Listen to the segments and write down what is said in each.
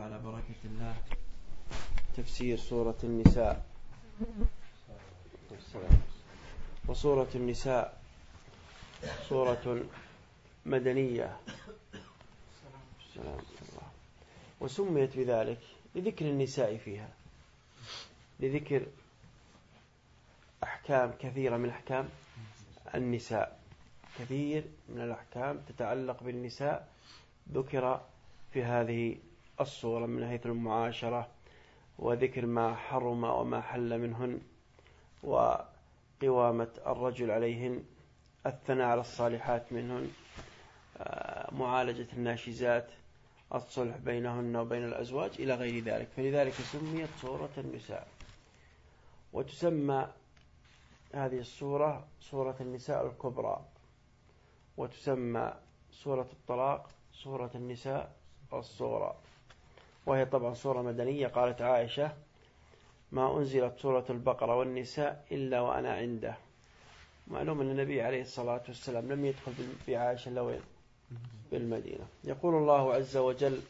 على بركة الله. تفسير سورة النساء. وسورة النساء سورة مدنية. وسميت بذلك لذكر النساء فيها. لذكر أحكام كثيرة من أحكام النساء. كثير من الأحكام تتعلق بالنساء ذكر في هذه الصورة من حيث المعاشرة وذكر ما حرم وما حل منهن وقوامة الرجل عليهن الثناء على الصالحات منهن آه، معالجة الناشزات الصلح بينهن وبين الأزواج إلى غير ذلك. فلذلك سميت صورة النساء. وتسمى هذه الصورة صورة النساء الكبرى. وتسمى سورة الطلاق سورة النساء الصورة وهي طبعا سورة مدنية قالت عائشة ما أنزلت سورة البقرة والنساء إلا وأنا عنده. معلوم أن النبي عليه الصلاة والسلام لم يدخل بعائشة إلا بالمدينة. يقول الله عز وجل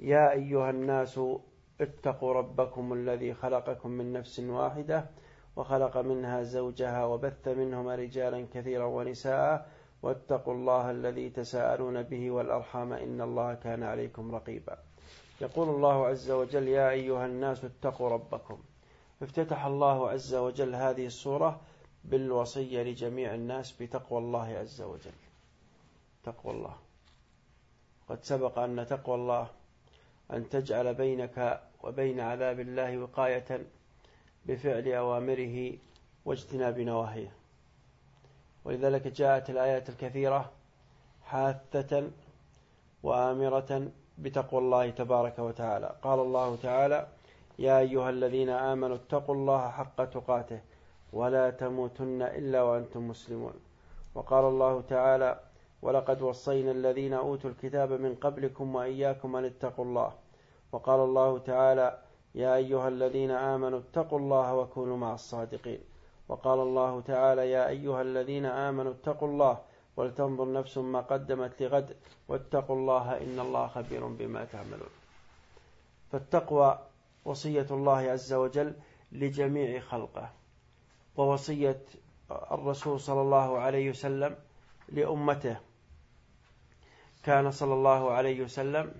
يا أيها الناس اتقوا ربكم الذي خلقكم من نفس واحدة وخلق منها زوجها وبث منهما رجالا كثيرا ونساء واتقوا الله الذي تساءلون به والأرحام إن الله كان عليكم رقيبا. يقول الله عز وجل يا أيها الناس اتقوا ربكم. افتتح الله عز وجل هذه الصورة بالوصية لجميع الناس بتقوى الله عز وجل. تقوى الله. قد سبق أن تقوى الله أن تجعل بينك وبين عذاب الله وقاية بفعل أوامره واجتناب نواهيه. ولذلك جاءت الآيات الكثيرة حاثة وآمرة بتقوى الله تبارك وتعالى. قال الله تعالى يا أيها الذين آمنوا اتقوا الله حق تقاته ولا تموتن إلا وأنتم مسلمون. وقال الله تعالى ولقد وصينا الذين أوتوا الكتاب من قبلكم وإياكم أن اتقوا الله. وقال الله تعالى يا أيها الذين آمنوا اتقوا الله وكونوا مع الصادقين. وقال الله تعالى يا أيها الذين آمنوا اتقوا الله ولتنظر نفس ما قدمت لغد واتقوا الله إن الله خبير بما تعملون. فالتقوى وصية الله عز وجل لجميع خلقه ووصية الرسول صلى الله عليه وسلم لأمته. كان صلى الله عليه وسلم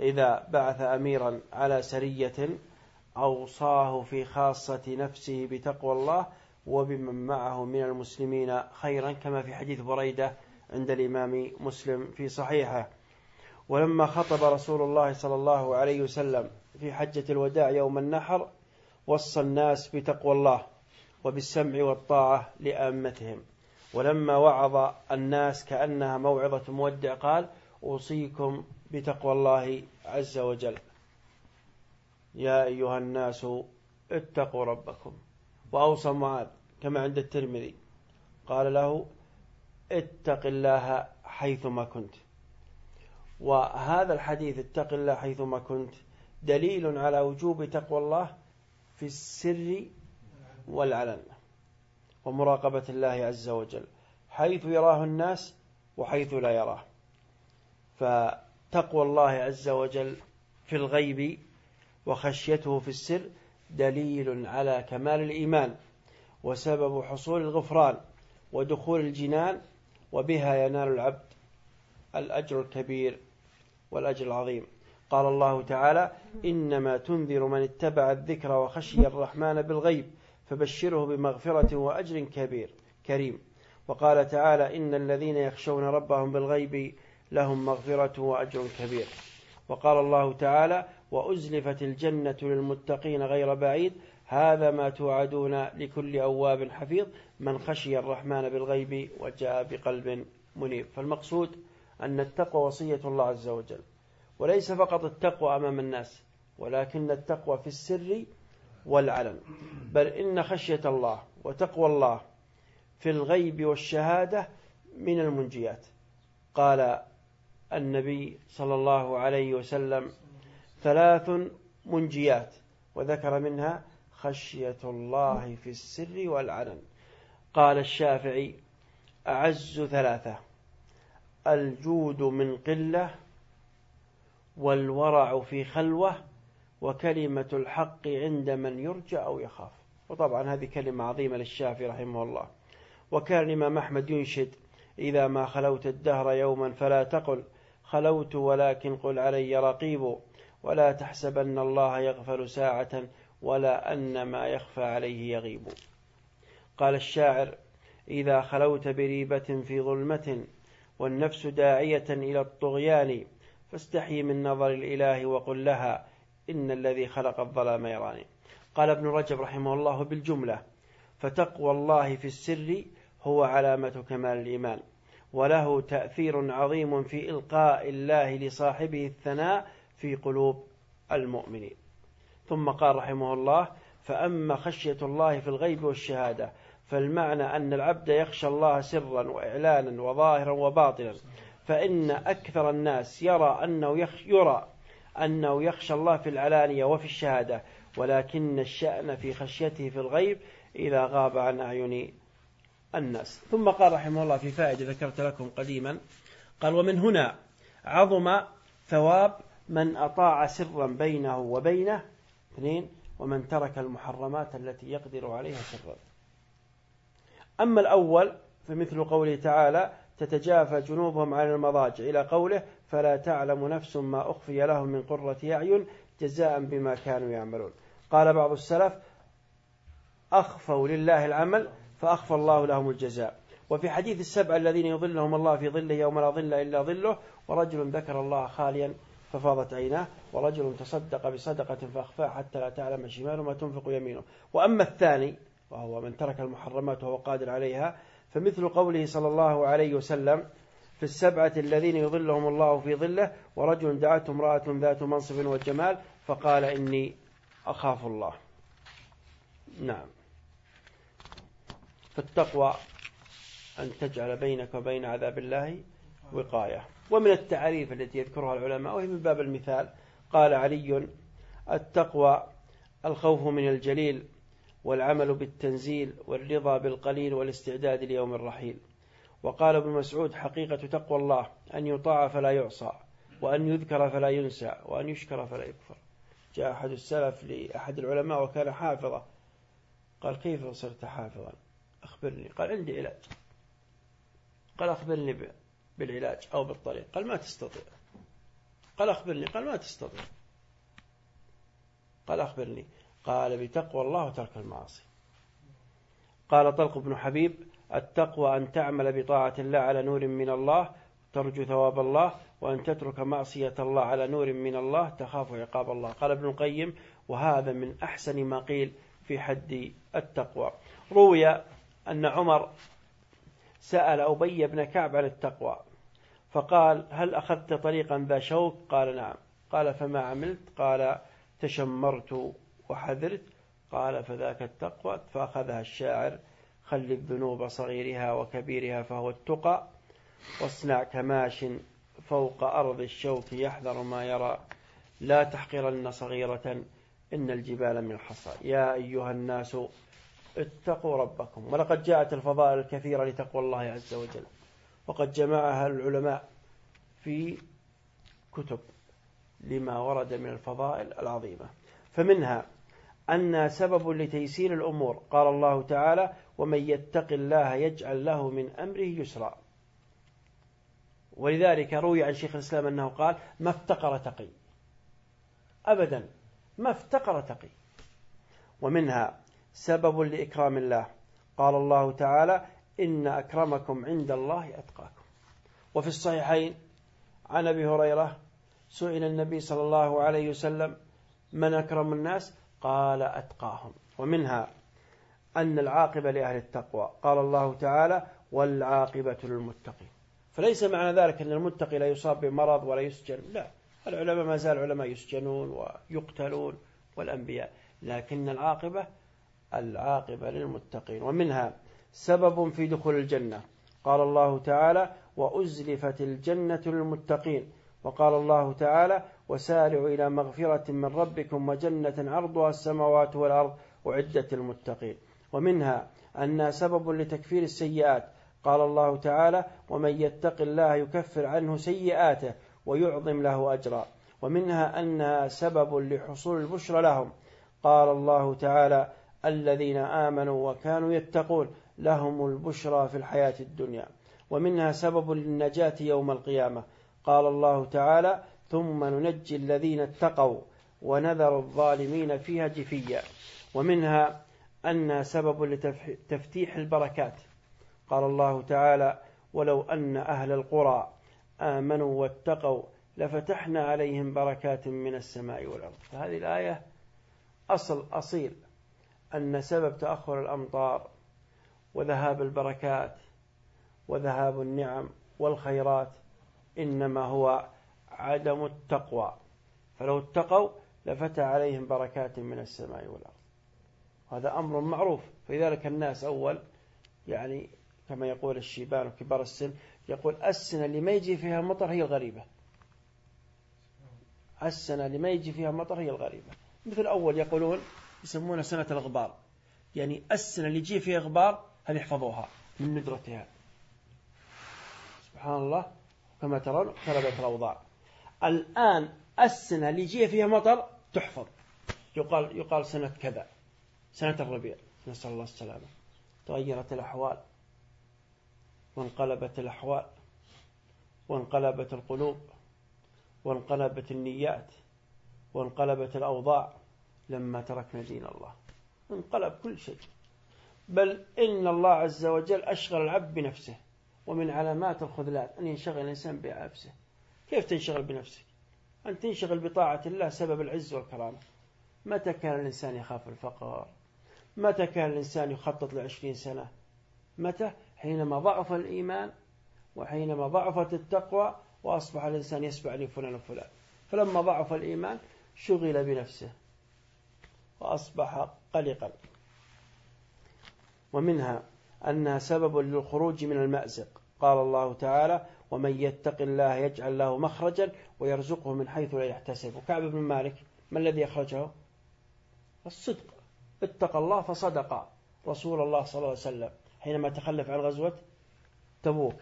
إذا بعث أميرا على سرية أوصاه في خاصة نفسه بتقوى الله وبمن معه من المسلمين خيرا كما في حديث بريدة عند الإمام مسلم في صحيحه. ولما خطب رسول الله صلى الله عليه وسلم في حجة الوداع يوم النحر وصى الناس بتقوى الله وبالسمع والطاعة لأمتهم. ولما وعظ الناس كأنها موعظة مودع قال أوصيكم بتقوى الله عز وجل. يا أيها الناس اتقوا ربكم. وأوصى معاذ كما عند الترمذي. قال له اتق الله حيثما كنت. وهذا الحديث اتق الله حيثما كنت دليل على وجوب تقوى الله في السر والعلن ومراقبة الله عز وجل حيث يراه الناس وحيث لا يراه. فتقوى الله عز وجل في الغيب وخشيته في السر دليل على كمال الإيمان وسبب حصول الغفران ودخول الجنان وبها ينال العبد الأجر الكبير والأجر العظيم. قال الله تعالى إنما تنذر من اتبع الذكر وخشي الرحمن بالغيب فبشره بمغفرة وأجر كبير كريم. وقال تعالى إن الذين يخشون ربهم بالغيب لهم مغفرة وأجر كبير. وقال الله تعالى وأزلفت الجنة للمتقين غير بعيد هذا ما توعدون لكل أواب حفيظ من خشي الرحمن بالغيب وجاء بقلب منيب. فالمقصود أن التقوى وصية الله عز وجل وليس فقط التقوى أمام الناس ولكن التقوى في السر والعلن. بل إن خشية الله وتقوى الله في الغيب والشهادة من المنجيات. قال النبي صلى الله عليه وسلم ثلاث منجيات وذكر منها خشية الله في السر والعلن. قال الشافعي أعز ثلاثة الجود من قلة والورع في خلوة وكلمة الحق عند من يرجى أو يخاف. وطبعا هذه كلمة عظيمة للشافعي رحمه الله. وكان الإمام أحمد ينشد إذا ما خلوت الدهر يوما فلا تقل خلوت ولكن قل علي رقيب. ولا تحسبن الله يغفل ساعة ولا أن ما يخفى عليه يغيب. قال الشاعر إذا خلوت بريبة في ظلمة والنفس داعية إلى الطغيان فاستحي من نظر الإله وقل لها إن الذي خلق الظلام يراني. قال ابن رجب رحمه الله بالجملة فتقوى الله في السر هو علامة كمال الإيمان وله تأثير عظيم في إلقاء الله لصاحبه الثناء في قلوب المؤمنين. ثم قال رحمه الله فأما خشية الله في الغيب والشهادة فالمعنى أن العبد يخشى الله سرا وإعلانا وظاهرا وباطنا فإن أكثر الناس يرى أنه يخ يرى أنه يخشى الله في العلانية وفي الشهادة ولكن الشأن في خشيته في الغيب إذا غاب عن أعين الناس. ثم قال رحمه الله في فائدة ذكرت لكم قديما قال ومن هنا عظم ثواب من أطاع سرا بينه وبينه اثنين ومن ترك المحرمات التي يقدر عليها سرا. أما الأول فمثل قوله تعالى تتجافى جنوبهم عن المضاجع. إلى قوله فلا تعلم نفس ما أخفي لهم من قرة أعين جزاء بما كانوا يعملون. قال بعض السلف أخفوا لله العمل فأخفى الله لهم الجزاء. وفي حديث السبع الذين يظلهم الله في ظله يوم لا ظل إلا ظله ورجل ذكر الله خاليا ففاضت عيناه ورجل تصدق بصدقة فأخفاها حتى لا تعلم شماله ما تنفق يمينه. وأما الثاني وهو من ترك المحرمات وهو قادر عليها فمثل قوله صلى الله عليه وسلم في السبعة الذين يظلهم الله في ظله ورجل دعته امرأة ذات منصب وجمال فقال إني أخاف الله. نعم. فالتقوى أن تجعل بينك وبين عذاب الله وقاية. ومن التعريف التي يذكرها العلماء وهي من باب المثال قال علي التقوى الخوف من الجليل والعمل بالتنزيل والرضا بالقليل والاستعداد ليوم الرحيل. وقال ابن مسعود حقيقة تقوى الله أن يطاع فلا يعصى وأن يذكر فلا ينسى وأن يشكر فلا يكفر. جاء أحد السلف لأحد العلماء وكان حافظا. قال كيف صرت حافظا؟ أخبرني. قال عندي علاج. قال أخبرني بالعلاج أو بالطريق. قال ما تستطيع. قال أخبرني. قال ما تستطيع. قال أخبرني. قال بتقوى الله وترك المعاصي. قال طلق بن حبيب التقوى أن تعمل بطاعة الله على نور من الله ترجو ثواب الله وأن تترك معصية الله على نور من الله تخاف عقاب الله. قال ابن القيم وهذا من أحسن ما قيل في حد التقوى. روي أن عمر سأل أبي بن كعب عن التقوى. فقال هل أخذت طريقا ذا شوك؟ قال نعم. قال فما عملت؟ قال تشمرت وحذرت. قال فذاك التقوى فأخذها الشاعر. خل الذنوب صغيرها وكبيرها فهو التقى. واصنع كماش فوق أرض الشوك يحذر ما يرى. لا تحقرن صغيرة إن الجبال من الحصى يا أيها الناس اتقوا ربكم. ولقد جاءت الفضائل الكثيرة لتقوى الله عز وجل. وقد جمعها العلماء في كتب لما ورد من الفضائل العظيمة. فمنها أنها سبب لتيسير الأمور قال الله تعالى ومن يتق الله يجعل له من أمره يسرا ولذلك روي عن شيخ الإسلام أنه قال ما افتقر تقي أبدا ما افتقر تقي. ومنها سبب لإكرام الله قال الله تعالى إن أكرمكم عند الله أتقاكم. وفي الصحيحين عن أبي هريرة سئل النبي صلى الله عليه وسلم من أكرم الناس؟ قال أتقاهم. ومنها أن العاقبة لأهل التقوى. قال الله تعالى والعاقبة للمتقين. فليس معنى ذلك أن المتقي لا يصاب بمرض ولا يسجن. لا. العلماء ما زال العلماء يسجنون ويقتلون والأنبياء. لكن العاقبة العاقبة للمتقين. ومنها سبب في دخول الجنة. قال الله تعالى وأزلفت الجنة للمتقين وقال الله تعالى وسارعوا إلى مغفرة من ربكم وجنة عرضها السماوات والأرض أعدت المتقين ومنها أنها سبب لتكفير السيئات. قال الله تعالى ومن يتق الله يكفر عنه سيئاته ويعظم له أجرا. ومنها أنها سبب لحصول البشرى لهم. قال الله تعالى الذين آمنوا وكانوا يتقون. لهم البشرى في الحياة الدنيا ومنها سبب للنجاة يوم القيامة. قال الله تعالى ثم ننجي الذين اتقوا ونذر الظالمين فيها جفيا. ومنها أنها سبب لتفتيح البركات. قال الله تعالى ولو أن أهل القرى آمنوا واتقوا لفتحنا عليهم بركات من السماء والأرض. فهذه الآية أصل أصيل أن سبب تأخر الأمطار وذهاب البركات وذهاب النعم والخيرات إنما هو عدم التقوى. فلو اتقوا لفتح عليهم بركات من السماء والأرض. هذا أمر معروف. فلذلك الناس أول يعني كما يقول الشيبان وكبار السن يقول السنة اللي ما يجي فيها مطر هي الغريبة. السنة اللي ما يجي فيها مطر هي الغريبة. مثل أول يقولون يسمونها سنة الغبار. يعني السنة اللي يجي فيها غبار هل يحفظوها من ندرتها؟ سبحان الله كما ترون قلبت الأوضاع. الآن السنة اللي يجي فيها مطر تحفظ. يقال يقال سنة كذا سنة الربيع. نسأل الله السلامة. تغيرت الأحوال. وانقلبت الأحوال. وانقلبت القلوب. وانقلبت النيات. وانقلبت الأوضاع. لما تركنا دين الله. انقلب كل شيء. بل إن الله عز وجل أشغل العبد بنفسه ومن علامات الخذلان أن ينشغل الإنسان بعفسه كيف تنشغل بنفسك؟ أن تنشغل بطاعة الله سبب العز والكرامة. متى كان الإنسان يخاف الفقر؟ متى كان الإنسان يخطط لعشرين سنة؟ متى؟ حينما ضعف الإيمان وحينما ضعفت التقوى وأصبح الإنسان يسبع لفلان وفلان. فلما ضعف الإيمان شغل بنفسه وأصبح قلقا. ومنها أنها سبب للخروج من المأزق. قال الله تعالى ومن يتق الله يجعل له مخرجا ويرزقه من حيث لا يحتسب. وكعب بن مالك ما الذي أخرجه? الصدق. اتقى الله فصدق رسول الله صلى الله عليه وسلم. حينما تخلف عن غزوة تبوك.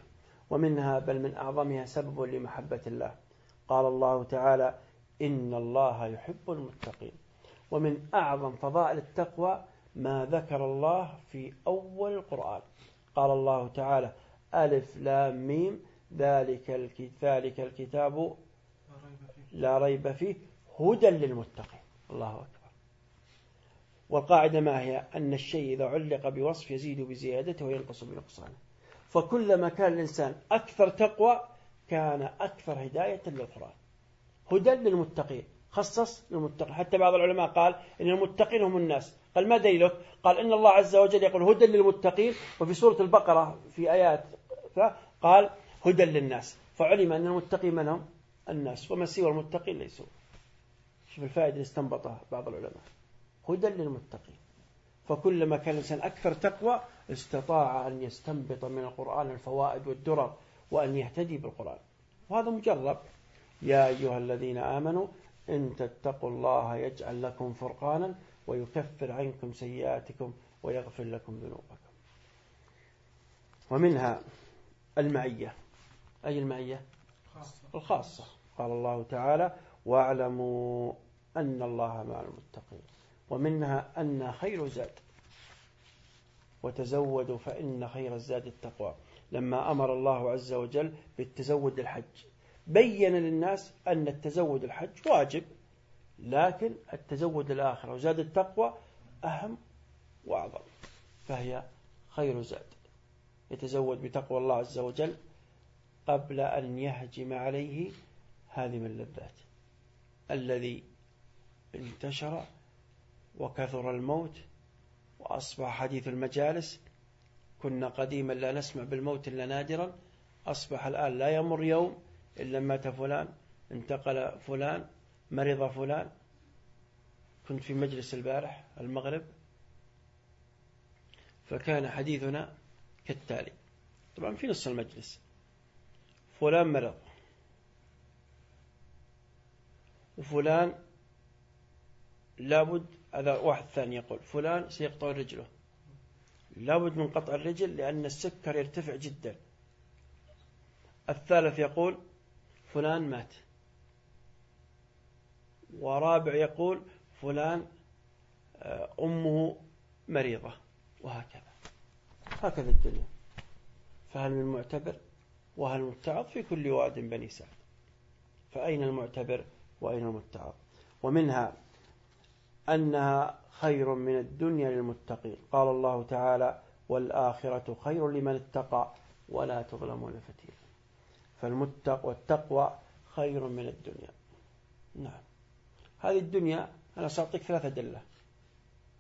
ومنها بل من أعظمها سبب لمحبة الله. قال الله تعالى إن الله يحب المتقين. ومن أعظم فضائل التقوى ما ذكر الله في أول القرآن. قال الله تعالى ألف لام ميم ذلك ذلك الكتاب لا ريب فيه هدى للمتقين. الله أكبر. والقاعدة ما هي؟ أن الشيء إذا علق بوصف يزيد بزيادته وينقص بنقصانه. فكلما كان الإنسان أكثر تقوى كان أكثر هداية للقرآن هدى للمتقين. خصص للمتقين. حتى بعض العلماء قال إن المتقين هم الناس. قال ما دليلك قال إن الله عز وجل يقول هدى للمتقين. وفي سورة البقرة في آيات قال هدى للناس. فعلم أن المتقين من هم؟ الناس. وما سوى المتقين ليسوا. شوف الفائدة اللي استنبطها بعض العلماء. هدى للمتقين. فكلما كان الإنسان أكثر تقوى استطاع أن يستنبط من القرآن الفوائد والدرر وأن يهتدي بالقرآن. وهذا مجرب. يا أيها الذين آمنوا إن تتقوا الله يجعل لكم فرقانا ويكفر عنكم سيئاتكم ويغفر لكم ذنوبكم. ومنها المعية. أي المعية؟ الخاصة. قال الله تعالى واعلموا أن الله مع المتقين. ومنها أن خير زاد وتزودوا فإن خير الزاد التقوى. لما أمر الله عز وجل بالتزود الحج. بين للناس أن التزود الحج واجب. لكن التزود الآخرة وزاد التقوى أهم وأعظم فهي خير زاد. يتزود بتقوى الله عز وجل قبل أن يهجم عليه هذه من اللذات الذي انتشر وكثر الموت وأصبح حديث المجالس. كنا قديما لا نسمع بالموت إلا نادرا أصبح الآن لا يمر يوم إلا مات فلان انتقل فلان مرض فلان كنت في مجلس البارح المغرب فكان حديثنا كالتالي. طبعا في نص المجلس. فلان مرض. وفلان لابد هذا واحد ثاني يقول فلان سيقطع رجله. لابد من قطع الرجل لأن السكر يرتفع جدا. الثالث يقول فلان مات. ورابع يقول فلان آه، أمه مريضة وهكذا. هكذا الدنيا. فهل من معتبر وهل متعظ؟ في كل واد بني سعد. فأين المعتبر وأين المتعظ؟ ومنها أنها خير من الدنيا للمتقين. قال الله تعالى والآخرة خير لمن اتقى ولا تظلمون فتيلا. فالمتق والتقوى خير من الدنيا. نعم. هذه الدنيا أنا سأعطيك ثلاثة دلة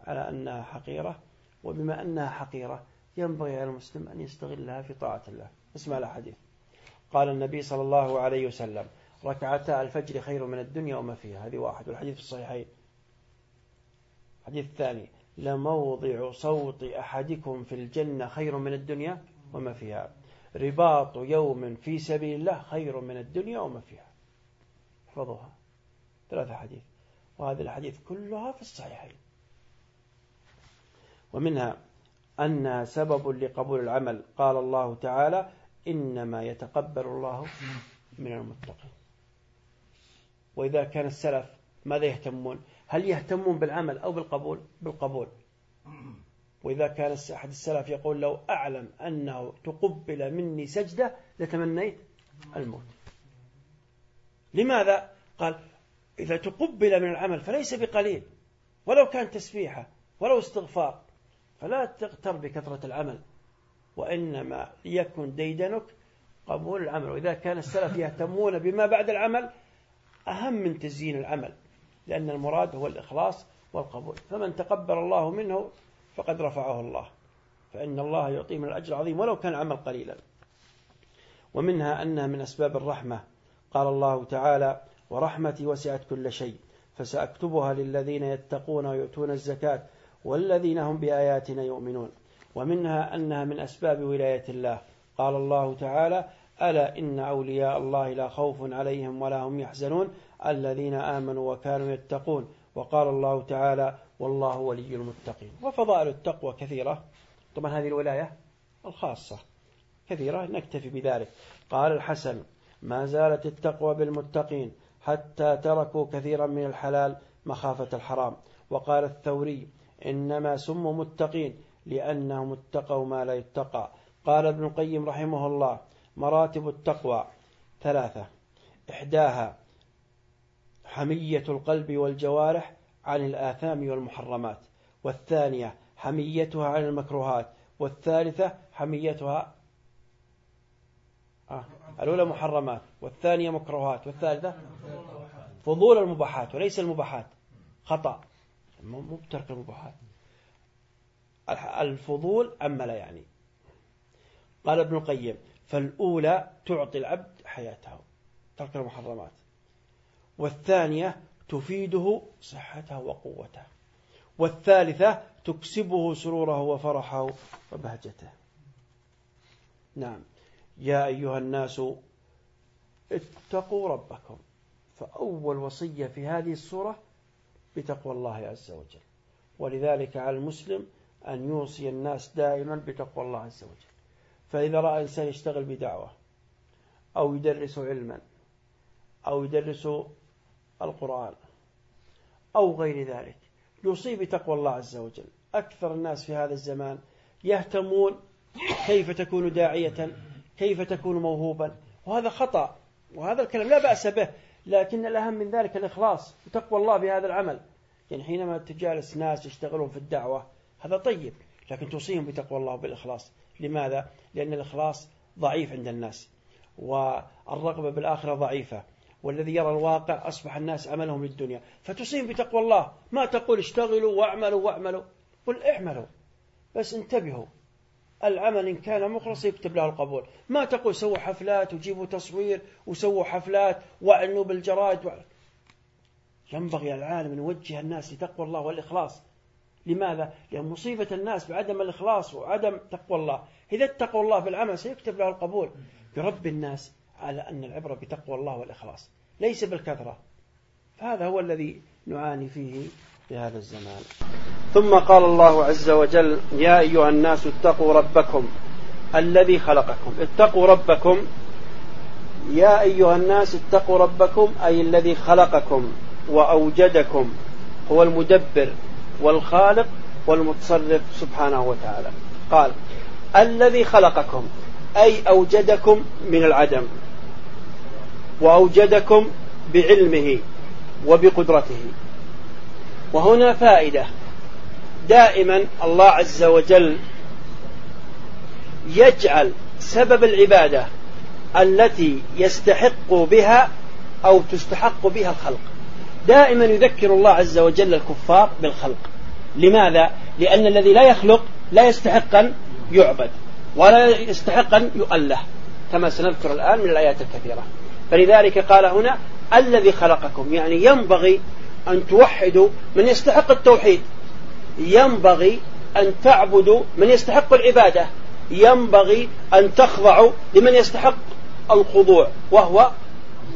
على أنها حقيرة وبما أنها حقيرة ينبغي على المسلم أن يستغلها في طاعة الله. اسمع الحديث قال النبي صلى الله عليه وسلم ركعتا الفجر خير من الدنيا وما فيها. هذه واحد. والحديث في الصحيحين. الحديث الثاني لموضع صوت أحدكم في الجنة خير من الدنيا وما فيها. رباط يوم في سبيل الله خير من الدنيا وما فيها. احفظوها. ثلاثة حديث وهذه الحديث كلها في الصحيحين. ومنها أنها سبب لقبول العمل قال الله تعالى إنما يتقبل الله من المتقين. وإذا كان السلف ماذا يهتمون؟ هل يهتمون بالعمل أو بالقبول؟ بالقبول. وإذا كان أحد السلف يقول لو أعلم أنه تقبل مني سجدة لتمنيت الموت. لماذا؟ قال إذا تقبل من العمل فليس بقليل ولو كان تسبيحة ولو استغفار فلا تغتر بكثرة العمل وإنما يكن ديدنك قبول العمل. وإذا كان السلف يهتمون بما بعد العمل أهم من تزيين العمل لأن المراد هو الإخلاص والقبول. فمن تقبل الله منه فقد رفعه الله فإن الله يعطيه من الأجر العظيم ولو كان عمل قليلا. ومنها أنها من أسباب الرحمة. قال الله تعالى ورحمتي وسعت كل شيء فسأكتبها للذين يتقون ويؤتون الزكاة والذين هم بآياتنا يؤمنون. ومنها أنها من أسباب ولاية الله. قال الله تعالى ألا إن أولياء الله لا خوف عليهم ولا هم يحزنون الذين آمنوا وكانوا يتقون. وقال الله تعالى والله ولي المتقين. وفضائل التقوى كثيرة. طبعا هذه الولاية الخاصة كثيرة نكتفي بذلك. قال الحسن ما زالت التقوى بالمتقين. حتى تركوا كثيرا من الحلال مخافة الحرام. وقال الثوري إنما سموا متقين لأنهم اتقوا ما لا يتقى. قال ابن القيم رحمه الله مراتب التقوى ثلاثة. إحداها حمية القلب والجوارح عن الآثام والمحرمات. والثانية حميتها عن المكروهات. والثالثة حميتها آه. الأولى محرمات. والثانية مكروهات والثالثة فضول المباحات وليس المباحات خطأ مو بترك المباحات. الفضول أما لا يعني. قال ابن القيم فالأولى تعطي العبد حياته ترك المحرمات. والثانية تفيده صحته وقوته. والثالثة تكسبه سروره وفرحه وبهجته. نعم. يا أيها الناس اتقوا ربكم. فأول وصية في هذه السورة بتقوى الله عز وجل. ولذلك على المسلم أن يوصي الناس دائما بتقوى الله عز وجل. فإذا رأى إنسان يشتغل بدعوة أو يدرس علما أو يدرس القرآن أو غير ذلك يوصي بتقوى الله عز وجل. أكثر الناس في هذا الزمان يهتمون كيف تكون داعية كيف تكون موهوبا وهذا خطأ. وهذا الكلام لا بأس به لكن الأهم من ذلك الإخلاص وتقوى الله بهذا العمل. يعني حينما تجالس ناس يشتغلون في الدعوة هذا طيب لكن توصيهم بتقوى الله بالإخلاص لماذا؟ لأن الإخلاص ضعيف عند الناس والرغبة بالآخرة ضعيفة والذي يرى الواقع أصبح الناس عملهم للدنيا. فتصيب بتقوى الله ما تقول اشتغلوا واعملوا واعملوا قل اعملوا بس انتبهوا. العمل إن كان مخلص يكتب له القبول. ما تقول سووا حفلات وجيبوا تصوير وسووا حفلات واعنوا بالجرائد و... ينبغي العالم أن يوجه الناس لتقوى الله والإخلاص. لماذا؟ لأن مصيبة الناس بعدم الإخلاص وعدم تقوى الله. إذا اتقوا الله بالعمل سيكتب له القبول. يربي الناس على أن العبرة بتقوى الله والإخلاص ليس بالكثرة. فهذا هو الذي نعاني فيه في هذا الزمان. ثم قال الله عز وجل يا أيها الناس اتقوا ربكم الذي خلقكم. اتقوا ربكم. يا أيها الناس اتقوا ربكم أي الذي خلقكم وأوجدكم هو المدبر والخالق والمتصرف سبحانه وتعالى. قال الذي خلقكم أي أوجدكم من العدم وأوجدكم بعلمه وبقدرته. وهنا فائدة. دائما الله عز وجل يجعل سبب العبادة التي يستحق بها أو تستحق بها الخلق. دائما يذكر الله عز وجل الكفار بالخلق. لماذا؟ لأن الذي لا يخلق لا يستحق أن يعبد ولا يستحق أن يؤله كما سنذكر الآن من الآيات الكثيرة. فلذلك قال هنا الذي خلقكم يعني ينبغي أن توحدوا من يستحق التوحيد. ينبغي أن تعبدوا من يستحق العبادة. ينبغي أن تخضعوا لمن يستحق الخضوع وهو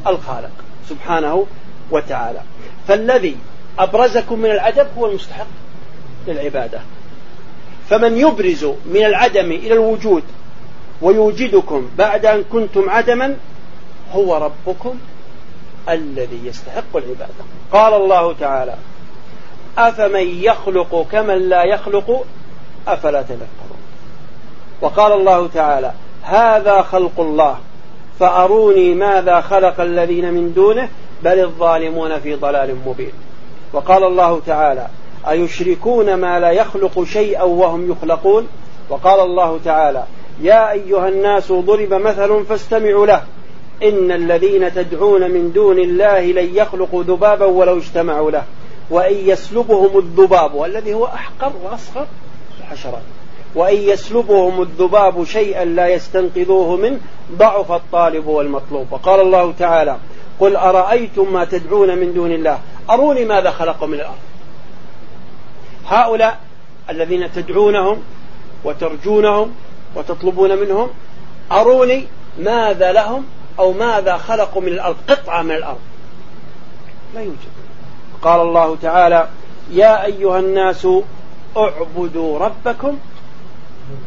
الخالق سبحانه وتعالى. فالذي أبرزكم من العدم هو المستحق للعبادة. فمن يبرز من العدم إلى الوجود ويوجدكم بعد أن كنتم عدما هو ربكم الذي يستحق العبادة. قال الله تعالى أفمن يخلق كمن لا يخلق أفلا تذكرون. وقال الله تعالى هذا خلق الله فأروني ماذا خلق الذين من دونه بل الظالمون في ضلال مبين. وقال الله تعالى أيشركون ما لا يخلق شيئا وهم يخلقون؟ وقال الله تعالى يا أيها الناس ضرب مثل فاستمعوا له. إن الذين تدعون من دون الله لن يخلقوا ذبابا ولو اجتمعوا له وإن يسلبهم الذباب والذي هو أحقر وأصغر الحشرات وإن يسلبهم الذباب شيئا لا يستنقذوه منه ضعف الطالب والمطلوب. وقال الله تعالى قل أرأيتم ما تدعون من دون الله؟ أروني ماذا خلق من الأرض؟ هؤلاء الذين تدعونهم وترجونهم وتطلبون منهم أروني ماذا لهم؟ أو ماذا خلقوا من الأرض قطعة من الأرض. لا يوجد. قال الله تعالى يا أيها الناس اعبدوا ربكم.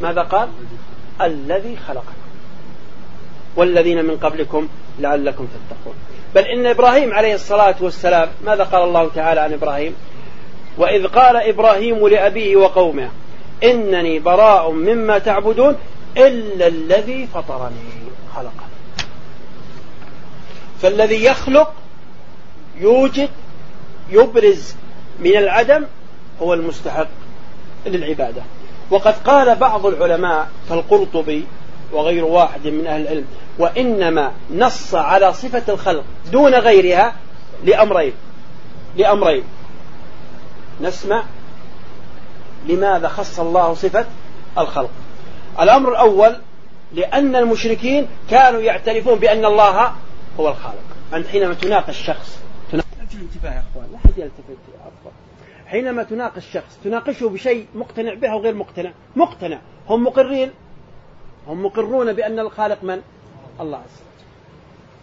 ماذا قال؟ الذي خلقكم. والذين من قبلكم لعلكم تتقون. بل إن إبراهيم عليه الصلاة والسلام ماذا قال الله تعالى عن إبراهيم؟ وإذ قال إبراهيم لأبيه وقومه إنني براء مما تعبدون إلا الذي فطرني خلقه. فالذي يخلق يوجد يبرز من العدم هو المستحق للعبادة. وقد قال بعض العلماء كالقرطبي وغير واحد من أهل العلم وإنما نص على صفة الخلق دون غيرها لأمرين. لأمرين. نسمع لماذا خص الله صفة الخلق. الأمر الأول لأن المشركين كانوا يعترفون بأن الله هو الخالق. أنت حينما تناقش شخص تناقش الانتباه يا أخوان لا أحد يلتفت أفضل. حينما تناقش شخص تناقشه بشيء مقتنع به أو غير مقتنع. مقتنع. هم مقرين؟ هم مقرون بأن الخالق من؟ الله عز وجل.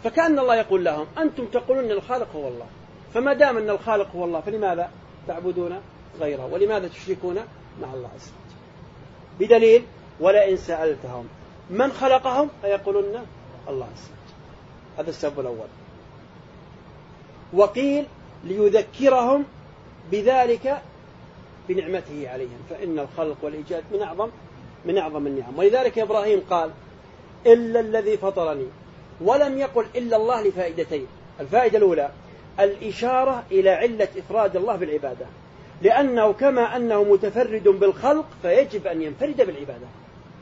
فكأن الله يقول لهم أنتم تقولون أن الخالق هو الله. فما دام أن الخالق هو الله فلماذا تعبدون غيره؟ ولماذا تشركون مع الله عز وجل؟ بدليل ولئن سألتهم من خلقهم فيقولون الله عز وجل. هذا السبب الأول. وقيل ليذكرهم بذلك بنعمته عليهم فإن الخلق والإيجاد من أعظم من أعظم النعم. ولذلك إبراهيم قال إلا الذي فطرني ولم يقل إلا الله لفائدتين. الفائدة الأولى الإشارة إلى علة إفراد الله بالعبادة. لأنه كما أنه متفرد بالخلق فيجب أن ينفرد بالعبادة.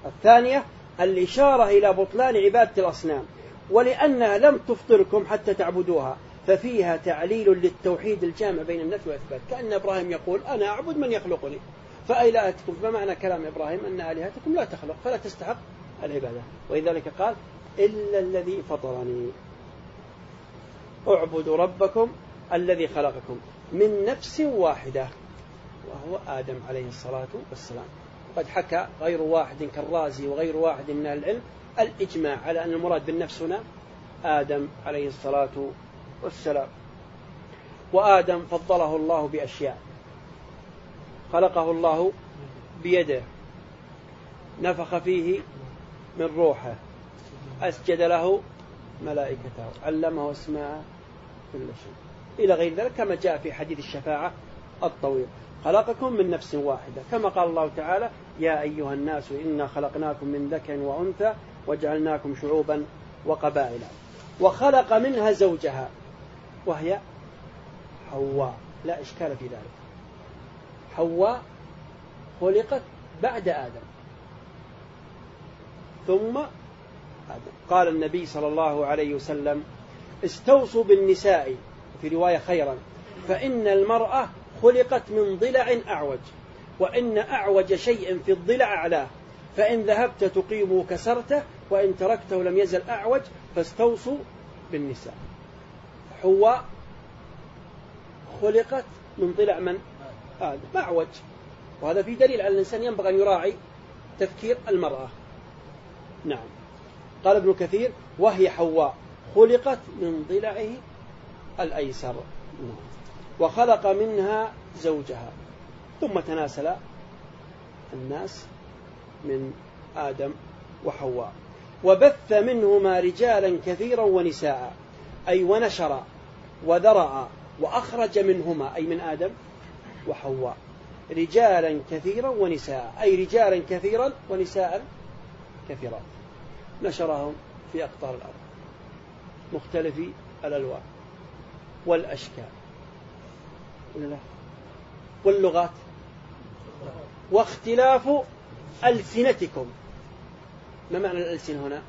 الثانية الإشارة إلى بطلان عبادة الأصنام. ولأنها لم تفطركم حتى تعبدوها ففيها تعليل للتوحيد الجامع بين النفي والإثبات كأن إبراهيم يقول أنا أعبد من يخلقني. فإلهتكم فمعنى كلام إبراهيم؟ أن آلهتكم لا تخلق فلا تستحق العبادة. ولذلك قال إلا الذي فطرني. اعبدوا ربكم الذي خلقكم من نفس واحدة وهو آدم عليه الصلاة والسلام. قد حكى غير واحد كالرازي وغير واحد من العلم الإجماع على أن المراد بالنفس هنا آدم عليه الصلاة والسلام. وآدم فضله الله بأشياء. خلقه الله بيده. نفخ فيه من روحه. أسجد له ملائكته. علمه اسماء كل شيء. إلى غير ذلك كما جاء في حديث الشفاعة الطويل. خلقكم من نفس واحدة. كما قال الله تعالى يا أيها الناس إنا خلقناكم من ذكر وأنثى وجعلناكم شعوبا وقبائل. وخلق منها زوجها وهي حواء. لا إشكال في ذلك. حواء خلقت بعد آدم. ثم آدم. قال النبي صلى الله عليه وسلم استوصوا بالنساء. في رواية خيرا فإن المرأة خلقت من ضلع أعوج وإن أعوج شيء في الضلع أعلاه. فإن ذهبت تقيمه كسرته وإن تركته لم يزل أعوج فاستوصوا بالنساء. حواء خلقت من ضلع من؟ آدم أعوج. وهذا في دليل على الإنسان ينبغي أن يراعي تفكير المرأة. نعم. قال ابن كثير وهي حواء خلقت من ضلعه الأيسر. وخلق منها زوجها. ثم تناسل الناس من آدم وحواء. وبث منهما رجالا كثيرا ونساء أي ونشر وذرع وأخرج منهما أي من آدم وحواء. رجالا كثيرا ونساء أي رجالا كثيرا ونساء كثيرات. نشرهم في أقطار الأرض. مختلفي الألوان والأشكال. واللغات. واختلاف ألسنتكم. ما معنى الألسنة هنا؟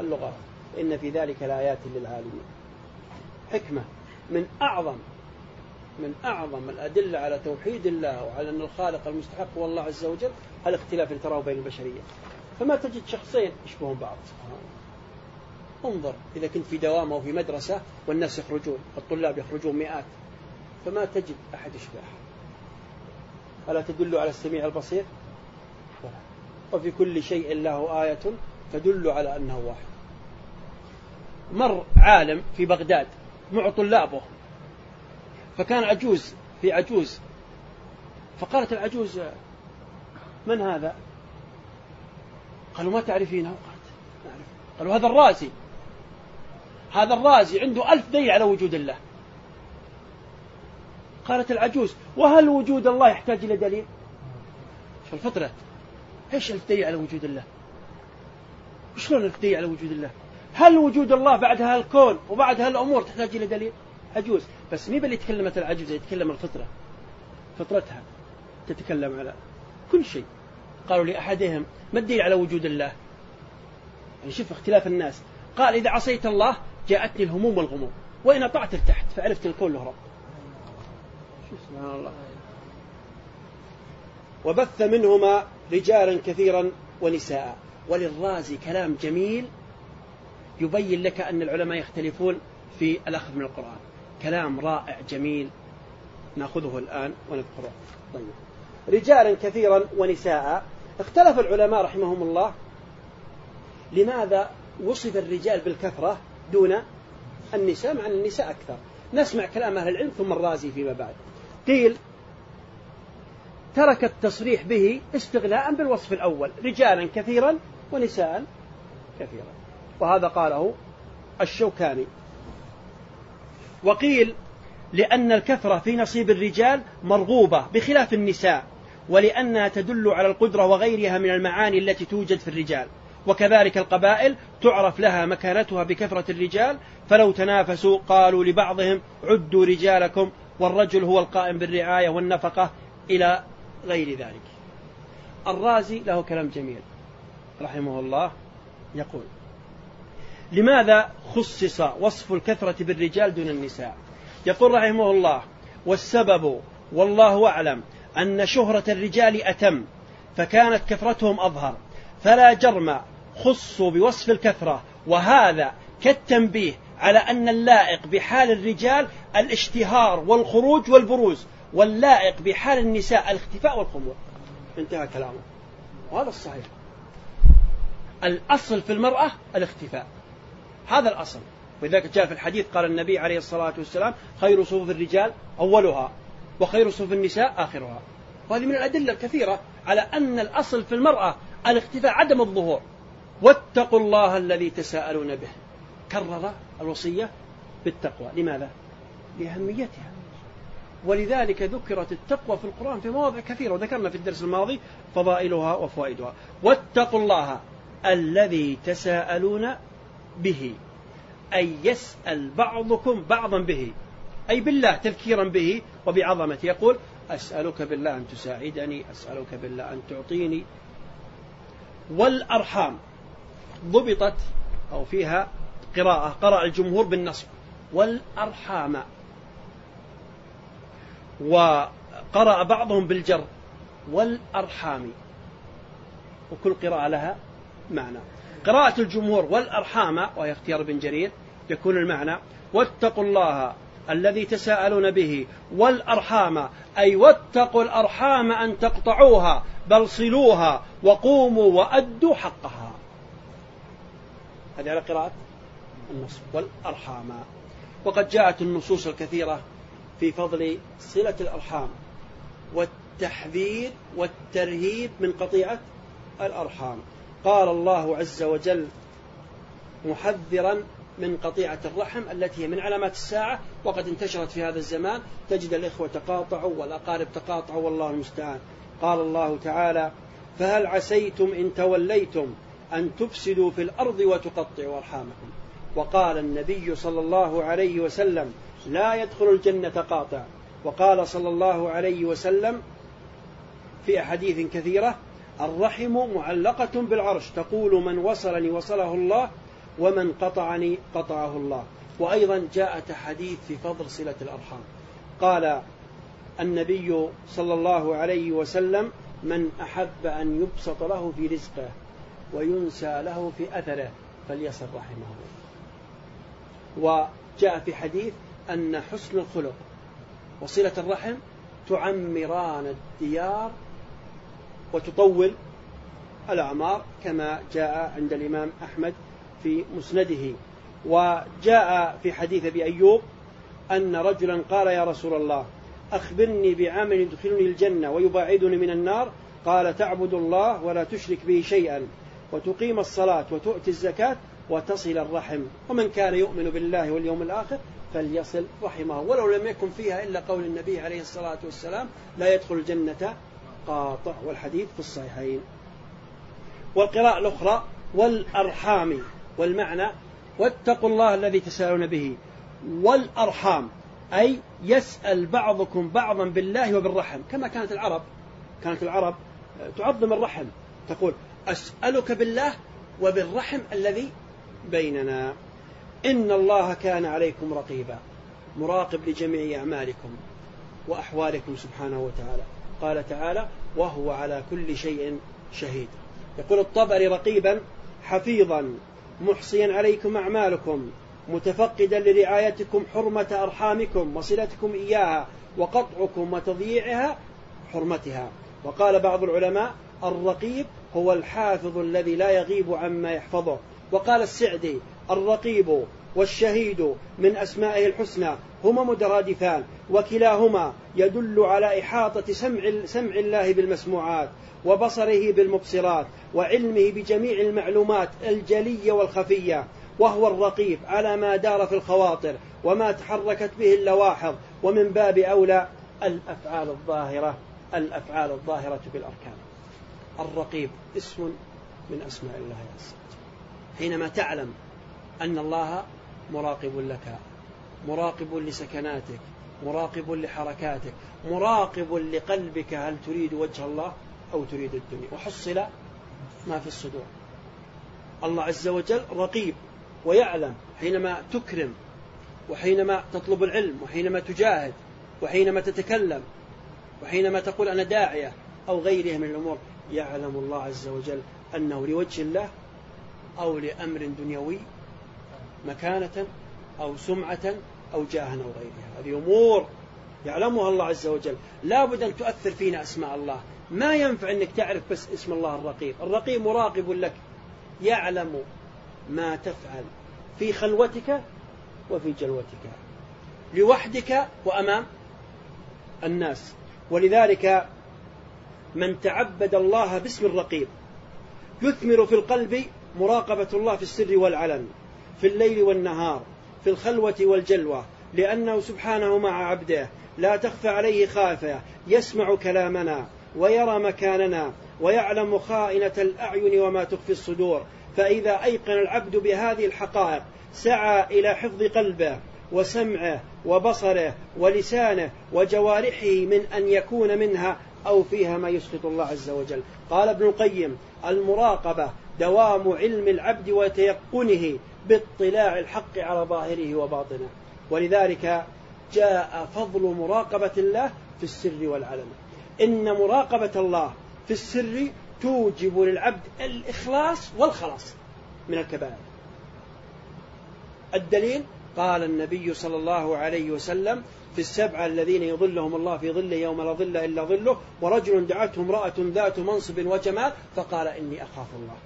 اللغات إن في ذلك لآيات للعالمين. حكمة. من أعظم من أعظم الأدلة على توحيد الله وعلى أن الخالق المستحق هو الله عز وجل الاختلاف اللي تراه بين البشرية. فما تجد شخصين يشبهون بعض. انظر إذا كنت في دوام أو في مدرسة والناس يخرجون الطلاب يخرجون مئات فما تجد أحد يشبه ألا تدل على السميع البصير؟ وفي كل شيء له آية تدل على أنه واحد. مر عالم في بغداد مع طلابه فكان عجوز في عجوز. فقالت العجوز من هذا؟ قالوا ما تعرفينه؟ قالت نعرف قالوا هذا الرازي. هذا الرازي عنده ألف دليل على وجود الله. قالت العجوز وهل وجود الله يحتاج إلى دليل؟ شو الفطرة. إيش ألف دليل على وجود الله؟ شلون ألف دليل على وجود الله؟ هل وجود الله بعد هالكون وبعد هالأمور تحتاج إلى دليل؟ عجوز بس مين اللي تكلمت العجوز يتكلم الفطرة فطرتها تتكلم على كل شيء. قالوا لأحدهم ما الدليل على وجود الله؟ يعني شوف اختلاف الناس. قال إذا عصيت الله جاءتني الهموم والغموم وإن أطعت ارتحت فعرفت الكون له رب. سبحان الله. وبث منهما رجالا كثيرا ونساء. وللرازي كلام جميل يبين لك أن العلماء يختلفون في الأخذ من القرآن. كلام رائع جميل نأخذه الآن ونذكره. طيب. رجالا كثيرا ونساء. اختلف العلماء رحمهم الله لماذا وصف الرجال بالكثرة دون النساء مع أن النساء أكثر. نسمع كلام أهل العلم ثم الرازي فيما بعد. قيل ترك التصريح به استغلاء بالوصف الأول رجالا كثيرا ونساء كثيرا. وهذا قاله الشوكاني. وقيل لأن الكثرة في نصيب الرجال مرغوبة بخلاف النساء ولأنها تدل على القدرة وغيرها من المعاني التي توجد في الرجال. وكذلك القبائل تعرف لها مكانتها بكثرة الرجال فلو تنافسوا قالوا لبعضهم عدوا رجالكم والرجل هو القائم بالرعاية والنفقة إلى غير ذلك. الرازي له كلام جميل رحمه الله يقول لماذا خصص وصف الكثرة بالرجال دون النساء؟ يقول رحمه الله والسبب والله أعلم أن شهرة الرجال أتم فكانت كثرتهم أظهر فلا جرم خصوا بوصف الكثرة وهذا كالتنبيه على أن اللائق بحال الرجال الاشتهار والخروج والبروز واللائق بحال النساء الاختفاء والخمول انتهى كلامه. وهذا الصحيح. الأصل في المرأة الاختفاء. هذا الأصل. ولذلك جاء في الحديث قال النبي عليه الصلاة والسلام خير صفوف الرجال أولها وخير صفوف النساء آخرها. وهذه من الأدلة الكثيرة على أن الأصل في المرأة الاختفاء عدم الظهور. واتقوا الله الذي تساءلون به. كرر الوصية بالتقوى. لماذا؟ لأهميتها. ولذلك ذكرت التقوى في القرآن في مواضع كثيرة وذكرنا في الدرس الماضي فضائلها وفوائدها. واتقوا الله الذي تساءلون به أي يسأل بعضكم بعضا به أي بالله تذكيرا به وبعظمته. يقول أسألك بالله أن تساعدني أسألك بالله أن تعطيني. والأرحام ضبطت أو فيها قراءة قرأ الجمهور بالنصب. والأرحام وقرأ بعضهم بالجر والأرحام. وكل قراءة لها معنى. قراءة الجمهور والأرحام وهي اختيار ابن جرير يكون المعنى واتقوا الله الذي تساءلون به والأرحام. أي واتقوا الأرحام أن تقطعوها بل صلوها وقوموا وأدوا حقها. هذه على قراءة النصب والأرحام. وقد جاءت النصوص الكثيرة في فضل صلة الأرحام والتحذير والترهيب من قطيعة الأرحام. قال الله عز وجل محذرا من قطيعة الرحم التي هي من علامات الساعة وقد انتشرت في هذا الزمان. تجد الإخوة تقاطعوا والأقارب تقاطعوا والله المستعان. قال الله تعالى فهل عسيتم إن توليتم أن تفسدوا في الأرض وتقطعوا أرحامكم؟ وقال النبي صلى الله عليه وسلم لا يدخل الجنة قاطع. وقال صلى الله عليه وسلم في أحاديث كثيرة الرحم معلقة بالعرش تقول من وصلني وصله الله ومن قطعني قطعه الله. وأيضا جاءت حديث في فضل صلة الأرحام. قال النبي صلى الله عليه وسلم من أحب أن يبسط له في رزقه وينسى له في أثره فليصل رحمه وجاء في حديث أن حسن الخلق وصلة الرحم تعمران الديار وتطول الأعمار كما جاء عند الإمام أحمد في مسنده. وجاء في حديث أبي أيوب أن رجلا قال يا رسول الله أخبرني بعمل يدخلني الجنة ويباعدني من النار. قال تعبد الله ولا تشرك به شيئا وتقيم الصلاة وتؤتي الزكاة وتصل الرحم. ومن كان يؤمن بالله واليوم الآخر فليصل رحمه. ولو لم يكن فيها إلا قول النبي عليه الصلاة والسلام لا يدخل الجنة قاطع. والحديث في الصحيحين. والقراءة الأخرى والأرحام والمعنى واتقوا الله الذي تساءلون به. والأرحام أي يسأل بعضكم بعضا بالله وبالرحم. كما كانت العرب كانت العرب تعظم الرحم. تقول أسألك بالله وبالرحم الذي بيننا. إن الله كان عليكم رقيبا. مراقب لجميع أعمالكم وأحوالكم سبحانه وتعالى. قال تعالى وهو على كل شيء شهيد. يقول الطبري رقيبا حفيظا محصيا عليكم أعمالكم متفقدا لرعايتكم حرمة أرحامكم وصلتكم إياها وقطعكم وتضييعها حرمتها. وقال بعض العلماء الرقيب هو الحافظ الذي لا يغيب عما يحفظه. وقال السعدي الرقيب والشهيد من أسمائه الحسنى هما مترادفان وكلاهما يدل على إحاطة سمع, سمع الله بالمسموعات وبصره بالمبصرات وعلمه بجميع المعلومات الجلية والخفية وهو الرقيب على ما دار في الخواطر وما تحركت به اللواحظ ومن باب أولى الأفعال الظاهرة الأفعال الظاهرة بالأركان الرقيب اسم من أسماء الله عز وجل. حينما تعلم أن الله مراقب لك مراقب لسكناتك مراقب لحركاتك مراقب لقلبك هل تريد وجه الله أو تريد الدنيا. وحصل ما في الصدور. الله عز وجل رقيب ويعلم حينما تكرم وحينما تطلب العلم وحينما تجاهد وحينما تتكلم وحينما تقول أنا داعية أو غيرها من الأمور. يعلم الله عز وجل أنه لوجه الله أو لأمر دنيوي مكانة أو سمعة أو جاها أو غيرها. هذه أمور يعلمها الله عز وجل. لا بد أن تؤثر فينا أسماء الله. ما ينفع أنك تعرف بس اسم الله الرقيب الرقيب مراقب لك. يعلم ما تفعل في خلوتك وفي جلوتك. لوحدك وأمام الناس. ولذلك من تعبد الله باسم الرقيب يثمر في القلب مراقبة الله في السر والعلن. في الليل والنهار في الخلوة والجلوة لأنه سبحانه مع عبده لا تخفى عليه خافة يسمع كلامنا ويرى مكاننا ويعلم خائنة الأعين وما تخفي الصدور. فإذا أيقن العبد بهذه الحقائق سعى إلى حفظ قلبه وسمعه وبصره ولسانه وجوارحه من أن يكون منها أو فيها ما يسخط الله عز وجل. قال ابن القيم المراقبة دوام علم العبد وتيقنه باطلاع الحق على ظاهره وباطنه. ولذلك جاء فضل مراقبة الله في السر والعلن. إن مراقبة الله في السر توجب للعبد الإخلاص والخلاص من الكبائر. الدليل قال النبي صلى الله عليه وسلم في السبعة الذين يظلهم الله في ظله يوم لا ظل إلا ظله ورجل دعته امرأة ذات منصب وجمال فقال إني أخاف الله.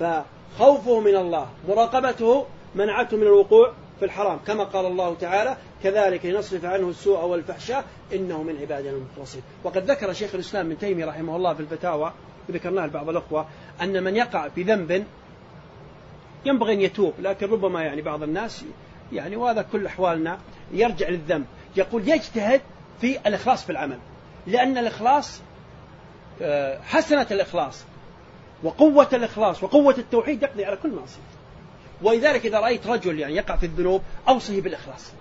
فخوفه من الله مراقبته منعته من الوقوع في الحرام كما قال الله تعالى كذلك لنصرف عنه السوء والفحشاء إنه من عبادنا المخلصين. وقد ذكر شيخ الإسلام ابن تيمية رحمه الله في الفتاوى ذكرناها لبعض الأخوة أن من يقع في ذنب ينبغي أن يتوب لكن ربما يعني بعض الناس يعني وهذا كل أحوالنا يرجع للذنب. يقول يجتهد في الإخلاص في العمل لأن الإخلاص آه، حسنة الإخلاص وقوة الإخلاص وقوة التوحيد يقضي على كل معصية. ولذلك إذا رأيت رجل يعني يقع في الذنوب أوصه بالإخلاص.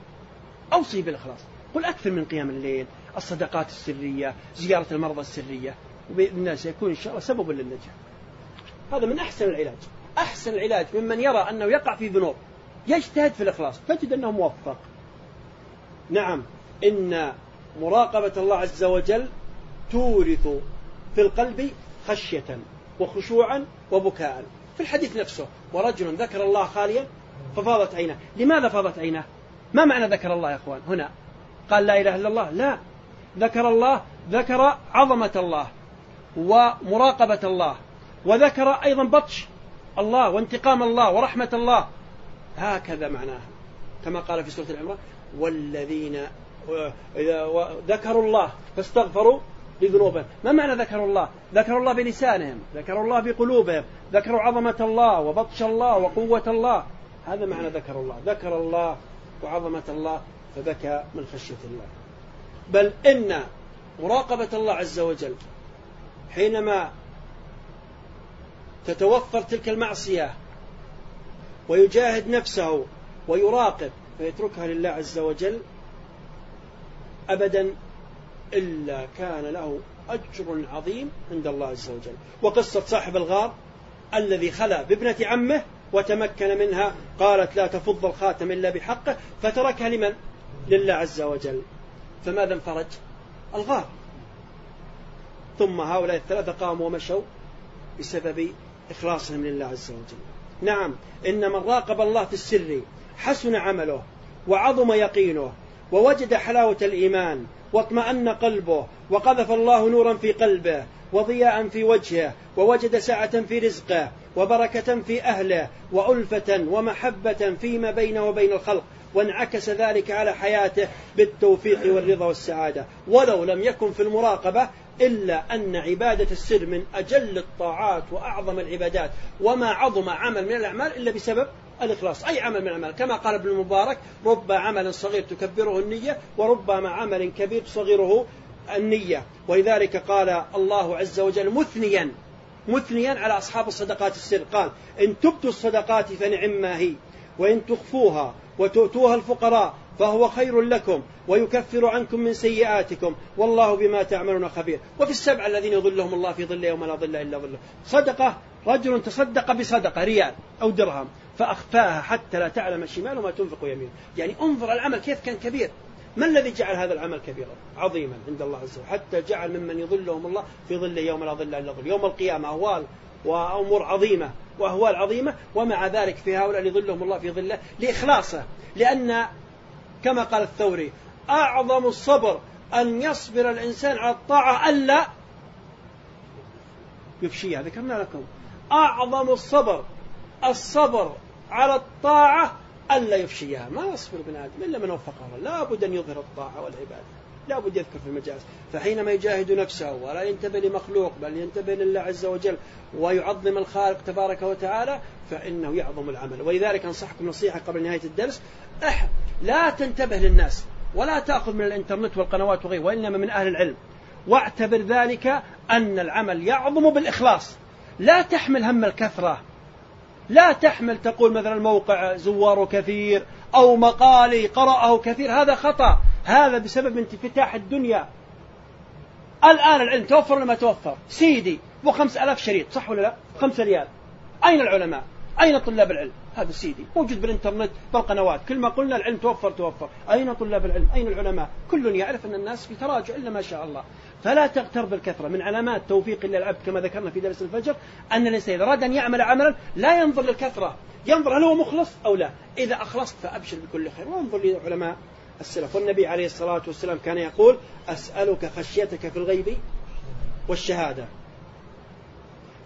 أوصي بالإخلاص. قل أكثر من قيام الليل الصدقات السرية زيارة المرضى السرية. وبإذن الله سيكون إن شاء الله سبب للنجاة. هذا من أحسن العلاج. أحسن العلاج ممن يرى أنه يقع في ذنوب يجتهد في الإخلاص. تجد أنه موفق. نعم إن مراقبة الله عز وجل تورث في القلب خشية. وخشوعا وبكاء. في الحديث نفسه ورجل ذكر الله خاليا ففاضت عينه لماذا فاضت عينه ما معنى ذكر الله يا أخوان؟ هنا. قال لا إله إلا الله. لا. ذكر الله ذكر عظمة الله ومراقبة الله وذكر أيضا بطش الله وانتقام الله ورحمة الله. هكذا معناها. كما قال في سورة العمران والذين إذا ذكروا الله فاستغفروا لذنوبهم ما معنى ذكروا الله؟ ذكروا الله بلسانهم ذكروا الله بقلوبهم ذكروا عظمة الله وبطش الله وقوة الله. هذا معنى ذكر الله. ذكر الله وعظمة الله فبكى من خشية الله. بل إن مراقبة الله عز وجل حينما تتوفر تلك المعصية ويجاهد نفسه ويراقب فيتركها لله عز وجل أبدا إلا كان له أجر عظيم عند الله عز وجل وقصة صاحب الغار الذي خلا بابنة عمه وتمكن منها قالت لا تفض الخاتم إلا بحقه فتركها لمن؟ لله عز وجل فماذا انفرج؟ الغار ثم هؤلاء الثلاثة قاموا ومشوا بسبب إخلاصهم لله عز وجل نعم إن من راقب الله في السر حسن عمله وعظم يقينه ووجد حلاوة الإيمان واطمأن قلبه وقذف الله نورا في قلبه وضياء في وجهه ووجد سعة في رزقه وبركة في أهله وألفة ومحبة فيما بينه وبين الخلق وانعكس ذلك على حياته بالتوفيق والرضا والسعادة. ولو لم يكن في المراقبة إلا أن عبادة السر من أجل الطاعات وأعظم العبادات وما عظم عمل من الأعمال إلا بسبب الإخلاص أي عمل من الأعمال. كما قال ابن المبارك رب عمل صغير تكبره النية وربما عمل كبير تصغره النية. ولذلك قال الله عز وجل مثنيا مثنيا على أصحاب الصدقات السر. قال إن تبتوا الصدقات فنعم ما هي وإن تخفوها وتؤتوها الفقراء فهو خير لكم ويكفر عنكم من سيئاتكم والله بما تعملون خبير. وفي السبع الذين يظلهم الله في ظل يوم لا ظل إلا ظله. صدقة رجل تصدق بصدقة ريال أو درهم فأخفاها حتى لا تعلم شماله ما تنفق يمينه. يعني انظر العمل كيف كان كبير. ما الذي جعل هذا العمل كبيرا؟ عظيما عند الله عز وجل. حتى جعل ممن يظلهم الله في ظل يوم لا ظل إلا ظل يوم القيامة أهوال وأمور عظيمة وأهوال عظيمة ومع ذلك في هؤلاء يظلهم الله في ظله لإخلاصه. لأن كما قال الثوري أعظم الصبر أن يصبر الإنسان على الطاعة ألا يفشيها. ذكرنا لكم أعظم الصبر الصبر على الطاعة ألا يفشيها. ما يصبر ابن آدم إلا من وفقه الله. لا بد أن يظهر الطاعة والعبادة. لا بد يذكر في المجالس. فحينما يجاهد نفسه ولا ينتبه لمخلوق بل ينتبه لله عز وجل ويعظم الخالق تبارك وتعالى فإنه يعظم العمل. ولذلك أنصحكم نصيحة قبل نهاية الدرس. لا تنتبه للناس ولا تأخذ من الإنترنت والقنوات وغيره وإنما من أهل العلم. واعتبر ذلك أن العمل يعظم بالإخلاص. لا تحمل هم الكثرة. لا تحمل تقول مثلا الموقع زواره كثير أو مقالي قرأه كثير. هذا خطأ. هذا بسبب انفتاح الدنيا. الآن العلم توفر ولا ما توفر؟ سيدي وخمس ألاف شريط صح ولا لا؟ خمسة ريال. أين العلماء؟ أين طلاب العلم؟ هذا سيدي موجود بالإنترنت بالقنوات كل ما قلنا العلم توفر توفر. أين طلاب العلم؟ أين العلماء؟ كل يعرف أن الناس في تراجع إلا ما شاء الله. فلا تغتر بالكثرة. من علامات توفيق الله العبد كما ذكرنا في درس الفجر أن الإنسان إذا أراد أن يعمل عملا لا ينظر للكثرة. ينظر هل هو مخلص أو لا. إذا أخلصت فأبشر بكل خير. وانظر لعلماء السلف. والنبي عليه الصلاة والسلام كان يقول أسألك خشيتك في الغيب والشهادة.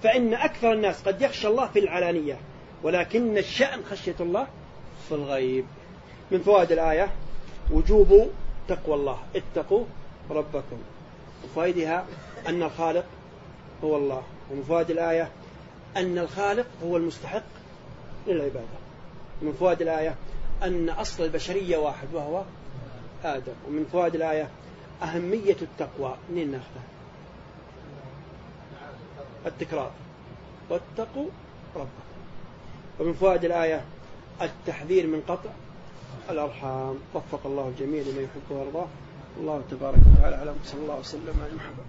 فإن أكثر الناس قد يخشى الله في العلانية. ولكن الشأن خشية الله في الغيب. من فوائد الآية وجوب تقوى الله اتقوا ربكم. وفائدها أن الخالق هو الله. ومن فوائد الآية أن الخالق هو المستحق للعبادة. ومن فوائد الآية أن أصل البشرية واحد وهو آدم. ومن فوائد الآية أهمية التقوى. منين ناخذها؟ التكرار. واتقوا ربكم. ومن فوائد الآية التحذير من قطع الأرحام. وفق الله الجميع لما يحب ويرضاه. الله تبارك وتعالى على صلى الله وسلم على محمد.